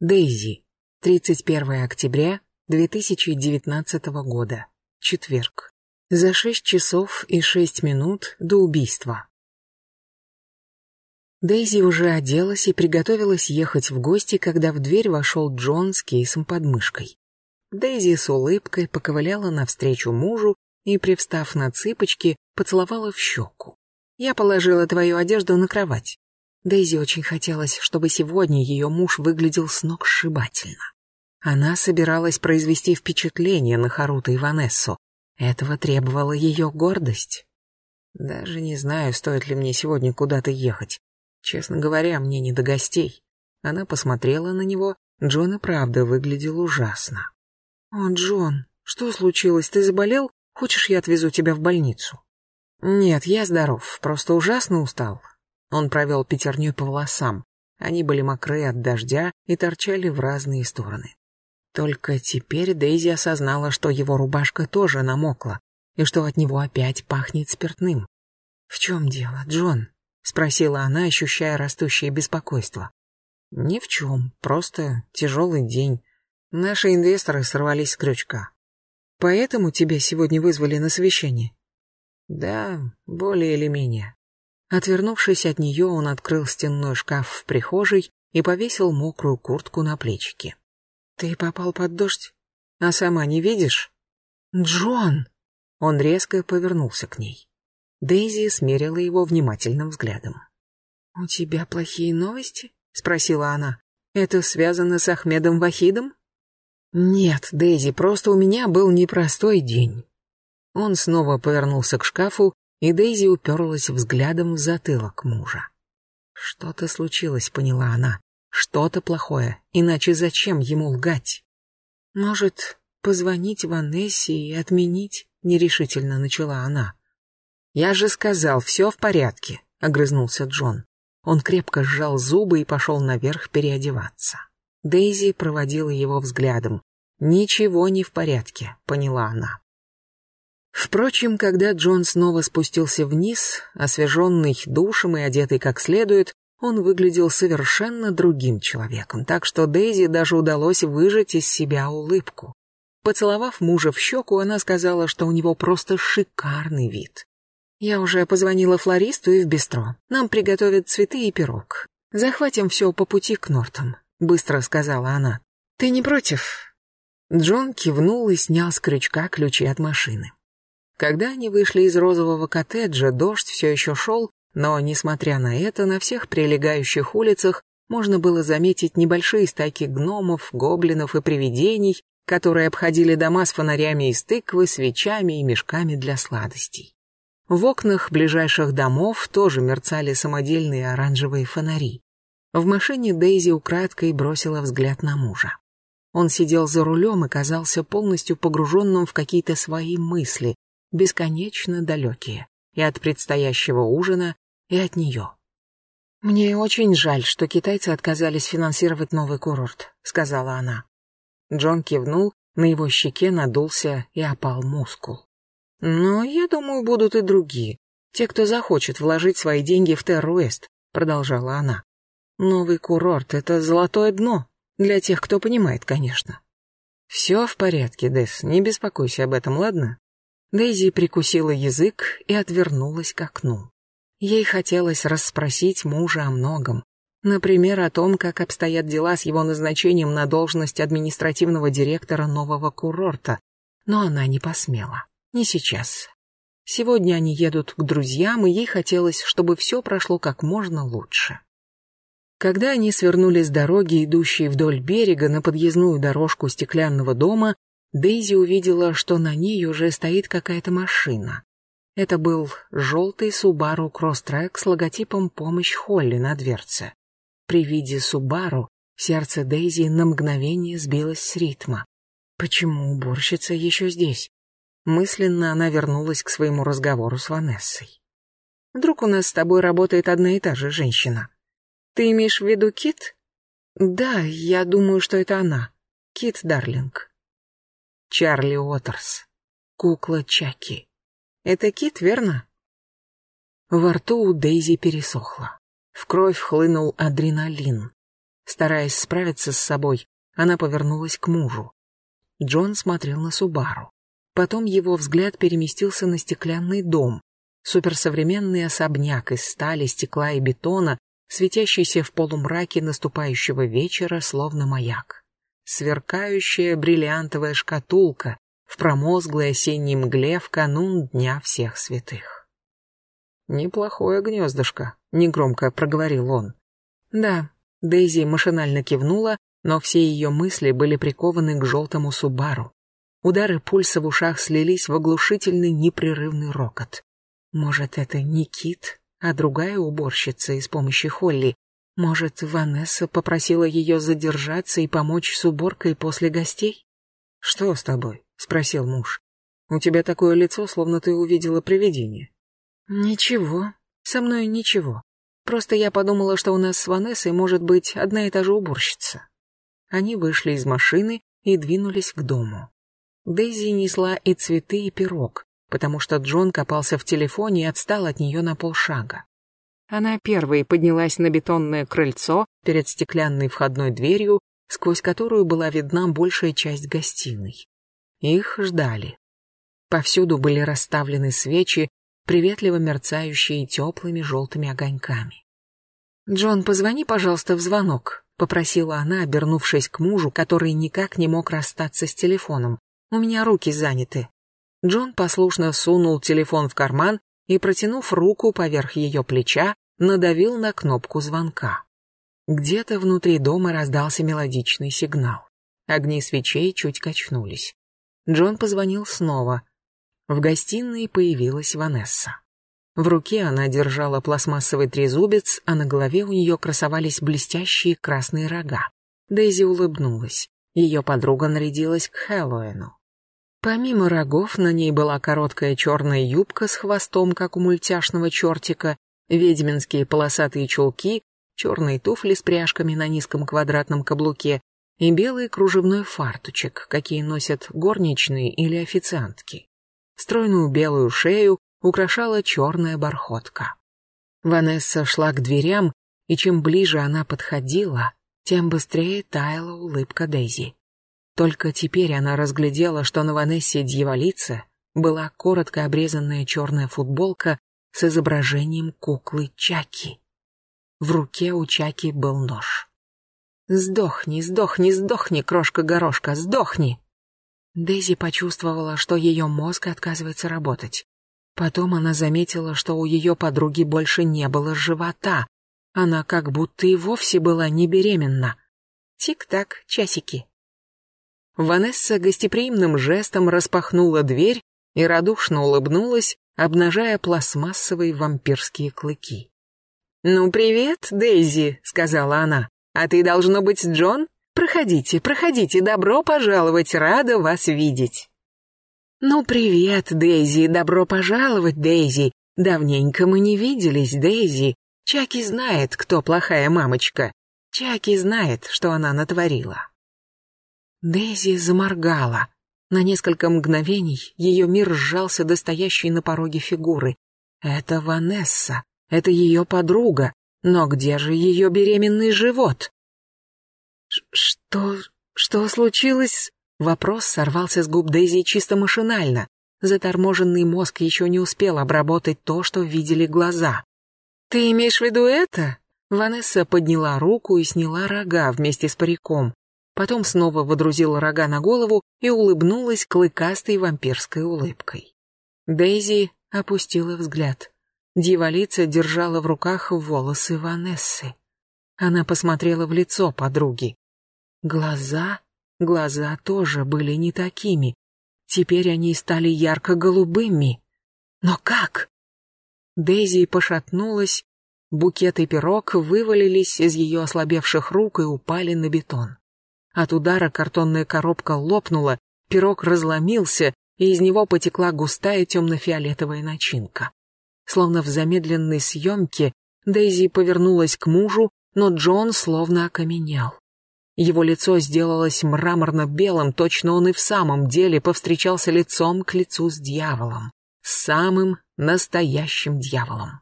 Дейзи. 31 октября 2019 года. Четверг. За 6 часов и 6 минут до убийства. Дейзи уже оделась и приготовилась ехать в гости, когда в дверь вошел Джон с кейсом под мышкой. Дейзи с улыбкой поковыляла навстречу мужу и, привстав на цыпочки, поцеловала в щеку. «Я положила твою одежду на кровать. Дейзи очень хотелось, чтобы сегодня ее муж выглядел с ног сшибательно. Она собиралась произвести впечатление на Харута и Ванессу. Этого требовала ее гордость. Даже не знаю, стоит ли мне сегодня куда-то ехать. Честно говоря, мне не до гостей. Она посмотрела на него. Джон и правда выглядел ужасно. «О, Джон, что случилось? Ты заболел? Хочешь, я отвезу тебя в больницу?» «Нет, я здоров, просто ужасно устал. Он провел пятерней по волосам. Они были мокрые от дождя и торчали в разные стороны. Только теперь Дейзи осознала, что его рубашка тоже намокла, и что от него опять пахнет спиртным. «В чем дело, Джон?» — спросила она, ощущая растущее беспокойство. «Ни в чем, просто тяжелый день. Наши инвесторы сорвались с крючка. Поэтому тебя сегодня вызвали на совещание?» «Да, более или менее. Отвернувшись от нее, он открыл стенной шкаф в прихожей и повесил мокрую куртку на плечики. «Ты попал под дождь? А сама не видишь?» «Джон!» Он резко повернулся к ней. Дейзи смерила его внимательным взглядом. «У тебя плохие новости?» — спросила она. «Это связано с Ахмедом Вахидом?» «Нет, Дейзи, просто у меня был непростой день». Он снова повернулся к шкафу и Дейзи уперлась взглядом в затылок мужа. Что-то случилось, поняла она. Что-то плохое, иначе зачем ему лгать? Может, позвонить Ванессе и отменить? Нерешительно начала она. Я же сказал, все в порядке, огрызнулся Джон. Он крепко сжал зубы и пошел наверх переодеваться. Дейзи проводила его взглядом. Ничего не в порядке, поняла она. Впрочем, когда Джон снова спустился вниз, освеженный душем и одетый как следует, он выглядел совершенно другим человеком, так что Дейзи даже удалось выжать из себя улыбку. Поцеловав мужа в щеку, она сказала, что у него просто шикарный вид. «Я уже позвонила флористу и в бистро. Нам приготовят цветы и пирог. Захватим все по пути к Нортон», — быстро сказала она. «Ты не против?» Джон кивнул и снял с крючка ключи от машины. Когда они вышли из розового коттеджа, дождь все еще шел, но, несмотря на это, на всех прилегающих улицах можно было заметить небольшие стайки гномов, гоблинов и привидений, которые обходили дома с фонарями из тыквы, свечами и мешками для сладостей. В окнах ближайших домов тоже мерцали самодельные оранжевые фонари. В машине Дейзи украдкой бросила взгляд на мужа. Он сидел за рулем и казался полностью погруженным в какие-то свои мысли, бесконечно далекие, и от предстоящего ужина, и от нее. «Мне очень жаль, что китайцы отказались финансировать новый курорт», — сказала она. Джон кивнул, на его щеке надулся и опал мускул. «Но я думаю, будут и другие, те, кто захочет вложить свои деньги в Терруэст», — продолжала она. «Новый курорт — это золотое дно, для тех, кто понимает, конечно». «Все в порядке, Дес, не беспокойся об этом, ладно?» Дейзи прикусила язык и отвернулась к окну. Ей хотелось расспросить мужа о многом. Например, о том, как обстоят дела с его назначением на должность административного директора нового курорта. Но она не посмела. Не сейчас. Сегодня они едут к друзьям, и ей хотелось, чтобы все прошло как можно лучше. Когда они свернули с дороги, идущей вдоль берега, на подъездную дорожку стеклянного дома, Дейзи увидела, что на ней уже стоит какая-то машина. Это был желтый Subaru Crosstrek с логотипом «Помощь Холли» на дверце. При виде Subaru сердце Дейзи на мгновение сбилось с ритма. Почему уборщица еще здесь? Мысленно она вернулась к своему разговору с Ванессой. Вдруг у нас с тобой работает одна и та же женщина? Ты имеешь в виду Кит? Да, я думаю, что это она. Кит Дарлинг. Чарли Уотерс. Кукла Чаки. Это Кит, верно? Во рту у Дейзи пересохло. В кровь хлынул адреналин. Стараясь справиться с собой, она повернулась к мужу. Джон смотрел на Субару. Потом его взгляд переместился на стеклянный дом, суперсовременный особняк из стали, стекла и бетона, светящийся в полумраке наступающего вечера, словно маяк. Сверкающая бриллиантовая шкатулка в промозглой осенней мгле в канун Дня всех святых. «Неплохое гнездышко», — негромко проговорил он. «Да», — Дейзи машинально кивнула, но все ее мысли были прикованы к желтому Субару. Удары пульса в ушах слились в оглушительный непрерывный рокот. Может, это не Кит, а другая уборщица из помощи Холли. Может, Ванесса попросила ее задержаться и помочь с уборкой после гостей? «Что с тобой?» — спросил муж. «У тебя такое лицо, словно ты увидела привидение». «Ничего, со мной ничего. Просто я подумала, что у нас с Ванессой может быть одна и та же уборщица». Они вышли из машины и двинулись к дому. Дейзи несла и цветы, и пирог, потому что Джон копался в телефоне и отстал от нее на полшага. Она первой поднялась на бетонное крыльцо перед стеклянной входной дверью, сквозь которую была видна большая часть гостиной. Их ждали. Повсюду были расставлены свечи, приветливо мерцающие теплыми желтыми огоньками. «Джон, позвони, пожалуйста, в звонок», — попросила она, обернувшись к мужу, который никак не мог расстаться с телефоном. У меня руки заняты». Джон послушно сунул телефон в карман и, протянув руку поверх ее плеча, надавил на кнопку звонка. Где-то внутри дома раздался мелодичный сигнал. Огни свечей чуть качнулись. Джон позвонил снова. В гостиной появилась Ванесса. В руке она держала пластмассовый трезубец, а на голове у нее красовались блестящие красные рога. Дейзи улыбнулась. Ее подруга нарядилась к Хэллоуину. Помимо рогов на ней была короткая черная юбка с хвостом, как у мультяшного чертика, ведьминские полосатые чулки, черные туфли с пряжками на низком квадратном каблуке и белый кружевной фартучек, какие носят горничные или официантки. Стройную белую шею украшала черная бархотка. Ванесса шла к дверям, и чем ближе она подходила, тем быстрее таяла улыбка Дейзи. Только теперь она разглядела, что на Ванессе дьяволице была коротко обрезанная черная футболка с изображением куклы Чаки. В руке у Чаки был нож. «Сдохни, сдохни, сдохни, крошка-горошка, сдохни!» Дейзи почувствовала, что ее мозг отказывается работать. Потом она заметила, что у ее подруги больше не было живота. Она как будто и вовсе была не беременна. Тик-так, часики. Ванесса гостеприимным жестом распахнула дверь и радушно улыбнулась, обнажая пластмассовые вампирские клыки. «Ну, привет, Дейзи», — сказала она. «А ты, должно быть, Джон? Проходите, проходите, добро пожаловать, рада вас видеть». «Ну, привет, Дейзи, добро пожаловать, Дейзи. Давненько мы не виделись, Дейзи. Чаки знает, кто плохая мамочка. Чаки знает, что она натворила». Дейзи заморгала. На несколько мгновений ее мир сжался до стоящей на пороге фигуры. Это Ванесса, это ее подруга, но где же ее беременный живот? Что... что случилось? Вопрос сорвался с губ Дейзи чисто машинально. Заторможенный мозг еще не успел обработать то, что видели глаза. «Ты имеешь в виду это?» Ванесса подняла руку и сняла рога вместе с париком потом снова водрузила рога на голову и улыбнулась клыкастой вампирской улыбкой. Дейзи опустила взгляд. Дьяволица держала в руках волосы Ванессы. Она посмотрела в лицо подруги. Глаза, глаза тоже были не такими. Теперь они стали ярко-голубыми. Но как? Дейзи пошатнулась, букет и пирог вывалились из ее ослабевших рук и упали на бетон. От удара картонная коробка лопнула, пирог разломился, и из него потекла густая темно-фиолетовая начинка. Словно в замедленной съемке, Дейзи повернулась к мужу, но Джон словно окаменел. Его лицо сделалось мраморно-белым, точно он и в самом деле повстречался лицом к лицу с дьяволом. Самым настоящим дьяволом.